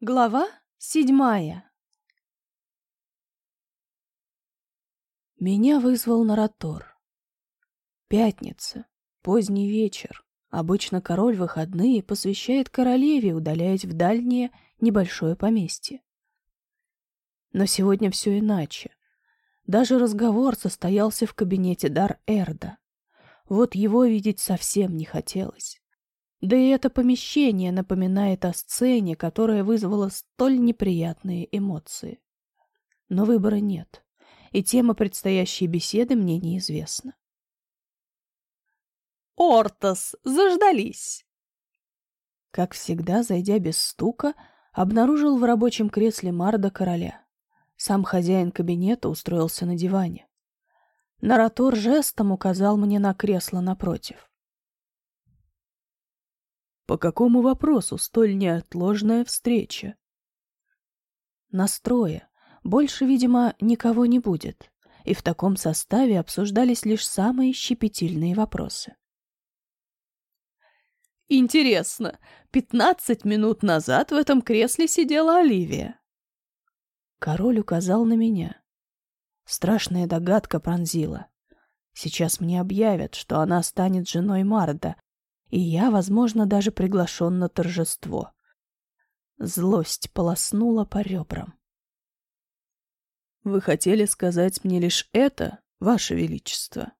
Глава седьмая Меня вызвал Наратор. Пятница, поздний вечер. Обычно король выходные посвящает королеве, удаляясь в дальнее небольшое поместье. Но сегодня все иначе. Даже разговор состоялся в кабинете Дар-Эрда. Вот его видеть совсем не хотелось. Да и это помещение напоминает о сцене, которая вызвала столь неприятные эмоции. Но выбора нет, и тема предстоящей беседы мне неизвестна. «Ортос, заждались!» Как всегда, зайдя без стука, обнаружил в рабочем кресле Марда короля. Сам хозяин кабинета устроился на диване. Наратор жестом указал мне на кресло напротив. По какому вопросу столь неотложная встреча? Настроя. Больше, видимо, никого не будет. И в таком составе обсуждались лишь самые щепетильные вопросы. Интересно, пятнадцать минут назад в этом кресле сидела Оливия. Король указал на меня. Страшная догадка пронзила. Сейчас мне объявят, что она станет женой Марда, и я, возможно, даже приглашен на торжество. Злость полоснула по ребрам. «Вы хотели сказать мне лишь это, Ваше Величество?»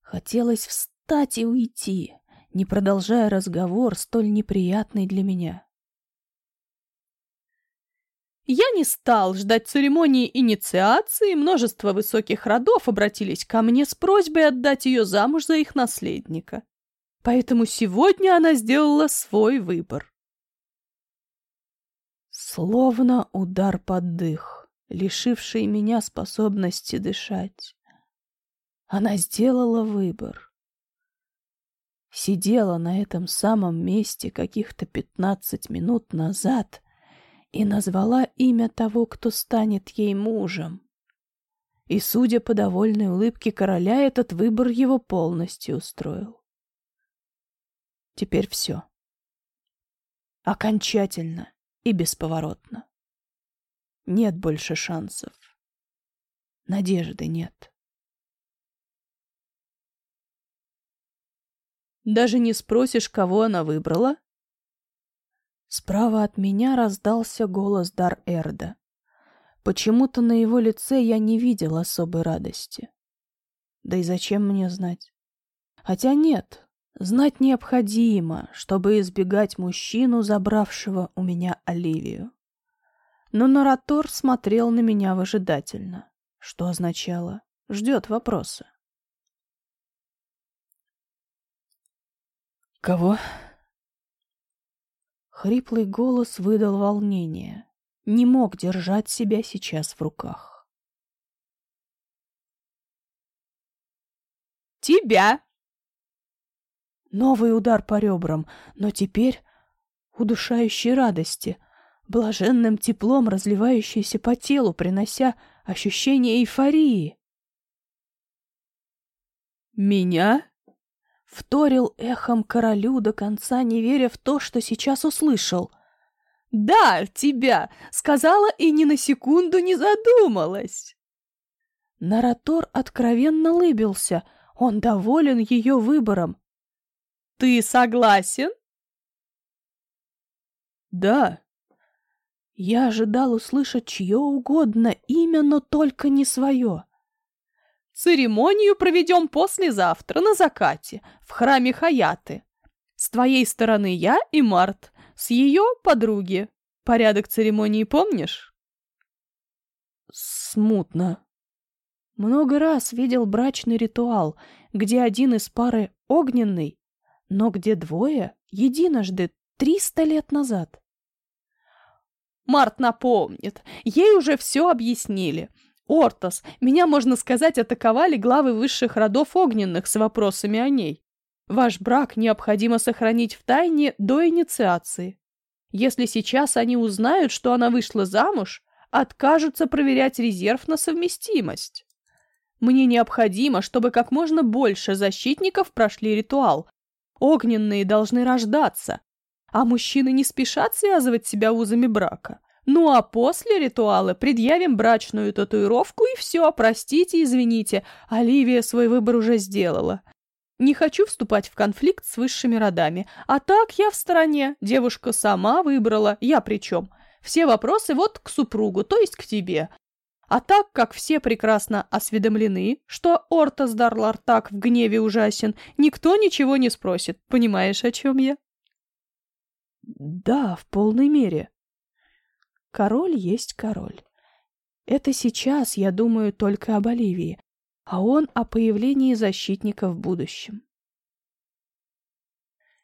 Хотелось встать и уйти, не продолжая разговор, столь неприятный для меня. Я не стал ждать церемонии инициации, множество высоких родов обратились ко мне с просьбой отдать ее замуж за их наследника. Поэтому сегодня она сделала свой выбор. Словно удар под дых, лишивший меня способности дышать. Она сделала выбор. Сидела на этом самом месте каких-то пятнадцать минут назад и назвала имя того, кто станет ей мужем. И, судя по довольной улыбке короля, этот выбор его полностью устроил. Теперь все. Окончательно и бесповоротно. Нет больше шансов. Надежды нет. Даже не спросишь, кого она выбрала? Справа от меня раздался голос Дар-Эрда. Почему-то на его лице я не видел особой радости. Да и зачем мне знать? Хотя нет, Знать необходимо, чтобы избегать мужчину, забравшего у меня Оливию. Но Наратор смотрел на меня выжидательно, что означало «ждет вопроса». «Кого?» Хриплый голос выдал волнение. Не мог держать себя сейчас в руках. «Тебя!» Новый удар по ребрам, но теперь удушающей радости, блаженным теплом разливающейся по телу, принося ощущение эйфории. «Меня?» — вторил эхом королю до конца, не веря в то, что сейчас услышал. «Да, тебя!» — сказала и ни на секунду не задумалась. Наратор откровенно лыбился. Он доволен ее выбором. Ты согласен? Да. Я ожидал услышать чье угодно имя, но только не свое. Церемонию проведем послезавтра на закате в храме Хаяты. С твоей стороны я и Март, с ее подруги. Порядок церемонии помнишь? Смутно. Много раз видел брачный ритуал, где один из пары огненный, но где двое единожды триста лет назад. Март напомнит, ей уже все объяснили. Ортос, меня, можно сказать, атаковали главы высших родов огненных с вопросами о ней. Ваш брак необходимо сохранить в тайне до инициации. Если сейчас они узнают, что она вышла замуж, откажутся проверять резерв на совместимость. Мне необходимо, чтобы как можно больше защитников прошли ритуал, Огненные должны рождаться. А мужчины не спешат связывать себя узами брака. Ну а после ритуала предъявим брачную татуировку и все, простите, извините, Оливия свой выбор уже сделала. Не хочу вступать в конфликт с высшими родами. А так я в стороне. Девушка сама выбрала. Я при чем? Все вопросы вот к супругу, то есть к тебе. А так как все прекрасно осведомлены, что Ортас Дарлар так в гневе ужасен, никто ничего не спросит. Понимаешь, о чем я? Да, в полной мере. Король есть король. Это сейчас я думаю только об Оливии, а он о появлении защитника в будущем.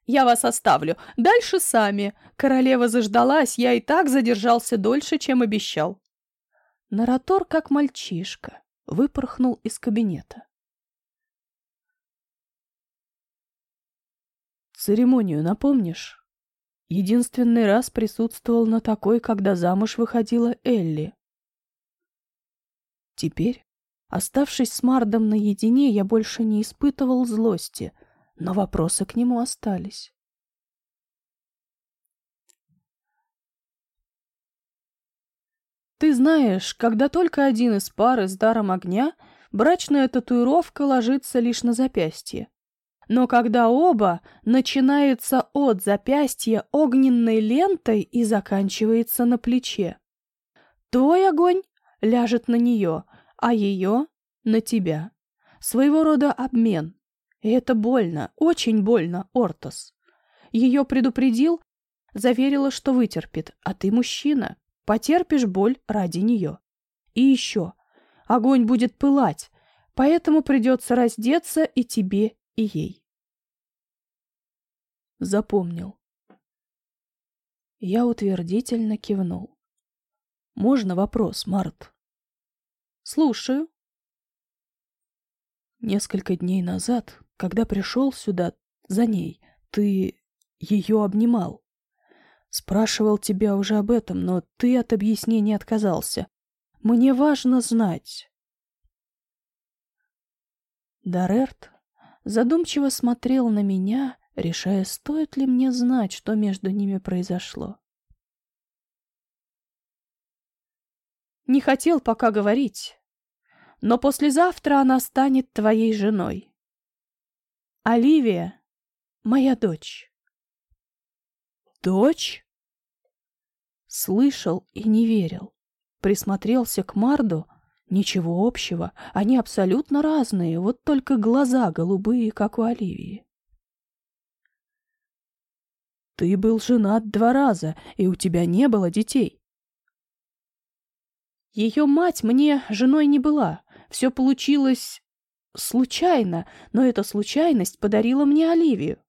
«Я вас оставлю. Дальше сами. Королева заждалась, я и так задержался дольше, чем обещал». Наратор, как мальчишка, выпорхнул из кабинета. «Церемонию напомнишь?» Единственный раз присутствовал на такой, когда замуж выходила Элли. Теперь Оставшись с Мардом наедине, я больше не испытывал злости, но вопросы к нему остались. Ты знаешь, когда только один из пары с даром огня, брачная татуировка ложится лишь на запястье. Но когда оба, начинается от запястья огненной лентой и заканчивается на плече. Твой огонь ляжет на нее, а ее на тебя. Своего рода обмен. И это больно, очень больно, Ортос. Ее предупредил, заверила, что вытерпит, а ты мужчина, потерпишь боль ради нее. И еще, огонь будет пылать, поэтому придется раздеться и тебе, и ей. Запомнил. Я утвердительно кивнул. Можно вопрос, Март? Слушаю. Несколько дней назад, когда пришел сюда за ней, ты ее обнимал. Спрашивал тебя уже об этом, но ты от объяснений отказался. Мне важно знать. Дарерт задумчиво смотрел на меня, решая, стоит ли мне знать, что между ними произошло. Не хотел пока говорить, но послезавтра она станет твоей женой. Оливия — моя дочь. Дочь? Слышал и не верил. Присмотрелся к Марду. Ничего общего. Они абсолютно разные, вот только глаза голубые, как у Оливии. Ты был женат два раза, и у тебя не было детей. Ее мать мне женой не была, все получилось случайно, но эта случайность подарила мне Оливию.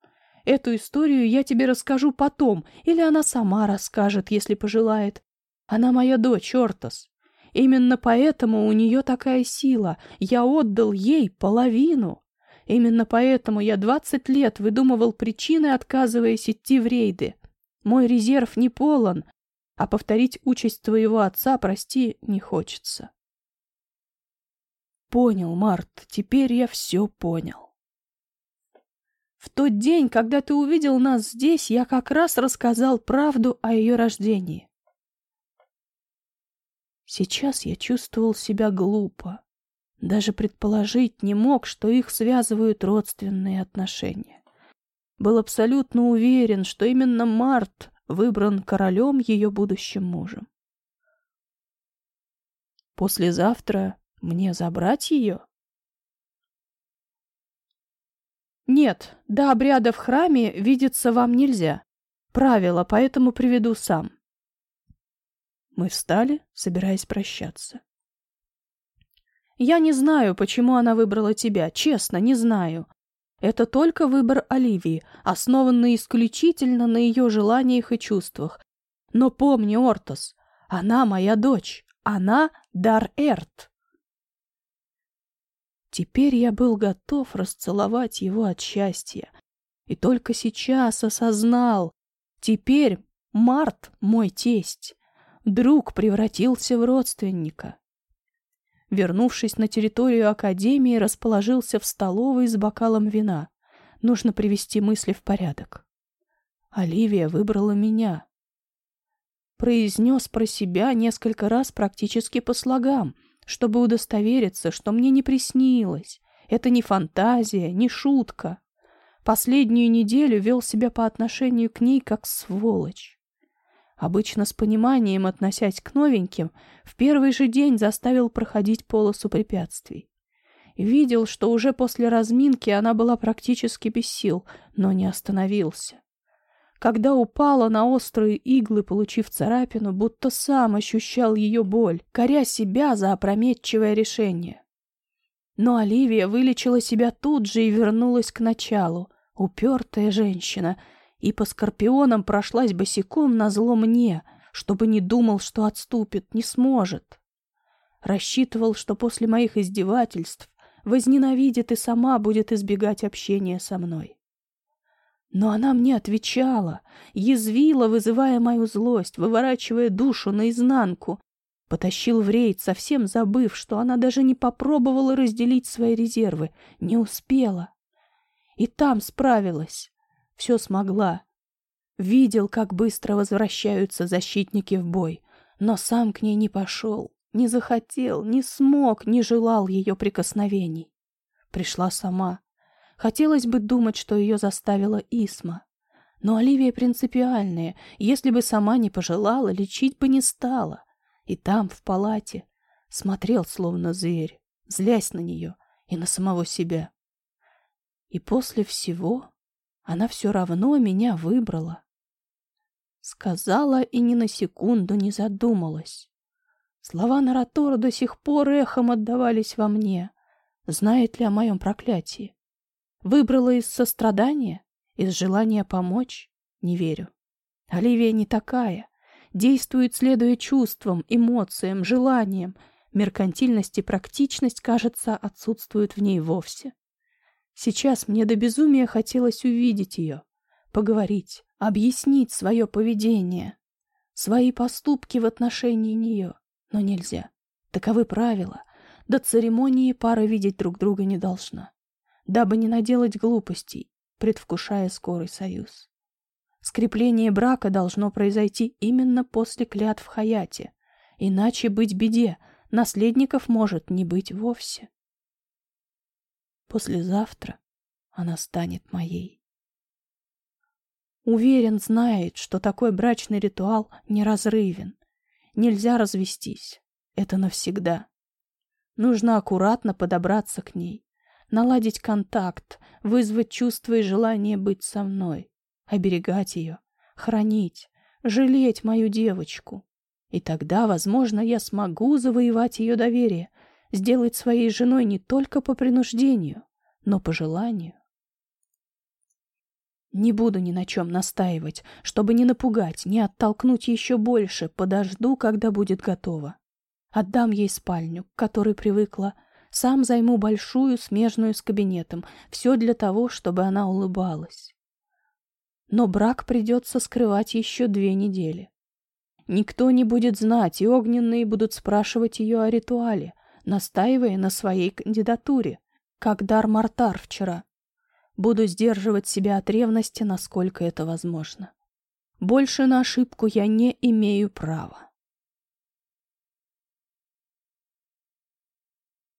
Эту историю я тебе расскажу потом, или она сама расскажет, если пожелает. Она моя дочь, Ортос. Именно поэтому у нее такая сила. Я отдал ей половину. Именно поэтому я двадцать лет выдумывал причины, отказываясь идти в рейды. Мой резерв не полон, а повторить участь твоего отца, прости, не хочется. Понял, Март, теперь я все понял. В тот день, когда ты увидел нас здесь, я как раз рассказал правду о ее рождении. Сейчас я чувствовал себя глупо. Даже предположить не мог, что их связывают родственные отношения. Был абсолютно уверен, что именно Март выбран королем ее будущим мужем. Послезавтра мне забрать ее? Нет, до обряда в храме видеться вам нельзя. Правило, поэтому приведу сам. Мы встали, собираясь прощаться. Я не знаю, почему она выбрала тебя, честно, не знаю. Это только выбор Оливии, основанный исключительно на ее желаниях и чувствах. Но помни, Ортос, она моя дочь, она Дар-Эрт. Теперь я был готов расцеловать его от счастья. И только сейчас осознал. Теперь Март мой тесть. Друг превратился в родственника. Вернувшись на территорию Академии, расположился в столовой с бокалом вина. Нужно привести мысли в порядок. Оливия выбрала меня. Произнес про себя несколько раз практически по слогам, чтобы удостовериться, что мне не приснилось. Это не фантазия, не шутка. Последнюю неделю вел себя по отношению к ней как сволочь. Обычно с пониманием относясь к новеньким, в первый же день заставил проходить полосу препятствий. Видел, что уже после разминки она была практически без сил, но не остановился. Когда упала на острые иглы, получив царапину, будто сам ощущал ее боль, коря себя за опрометчивое решение. Но Оливия вылечила себя тут же и вернулась к началу, упертая женщина — и по скорпионам прошлась босиком на зло мне, чтобы не думал, что отступит, не сможет. Рассчитывал, что после моих издевательств возненавидит и сама будет избегать общения со мной. Но она мне отвечала, язвила, вызывая мою злость, выворачивая душу наизнанку, потащил в рейд, совсем забыв, что она даже не попробовала разделить свои резервы, не успела. И там справилась все смогла. Видел, как быстро возвращаются защитники в бой, но сам к ней не пошел, не захотел, не смог, не желал ее прикосновений. Пришла сама. Хотелось бы думать, что ее заставила Исма. Но Оливия принципиальная, если бы сама не пожелала, лечить бы не стала. И там, в палате, смотрел словно зверь, злясь на нее и на самого себя. И после всего она все равно меня выбрала. Сказала и ни на секунду не задумалась. Слова Наратора до сих пор эхом отдавались во мне. Знает ли о моем проклятии? Выбрала из сострадания, из желания помочь? Не верю. Оливия не такая. Действует, следуя чувствам, эмоциям, желаниям. Меркантильность и практичность, кажется, отсутствуют в ней вовсе. Сейчас мне до безумия хотелось увидеть ее, поговорить, объяснить свое поведение, свои поступки в отношении нее, но нельзя. Таковы правила. До церемонии пара видеть друг друга не должна, дабы не наделать глупостей, предвкушая скорый союз. Скрепление брака должно произойти именно после клятв Хаяте, иначе быть беде, наследников может не быть вовсе. Послезавтра она станет моей. Уверен, знает, что такой брачный ритуал неразрывен. Нельзя развестись. Это навсегда. Нужно аккуратно подобраться к ней, наладить контакт, вызвать чувство и желание быть со мной, оберегать ее, хранить, жалеть мою девочку. И тогда, возможно, я смогу завоевать ее доверие, сделать своей женой не только по принуждению, но по желанию. Не буду ни на чем настаивать, чтобы не напугать, не оттолкнуть еще больше, подожду, когда будет готова. Отдам ей спальню, к которой привыкла, сам займу большую, смежную с кабинетом, все для того, чтобы она улыбалась. Но брак придется скрывать еще две недели. Никто не будет знать, и огненные будут спрашивать ее о ритуале, настаивая на своей кандидатуре, как дар Мартар вчера. Буду сдерживать себя от ревности, насколько это возможно. Больше на ошибку я не имею права.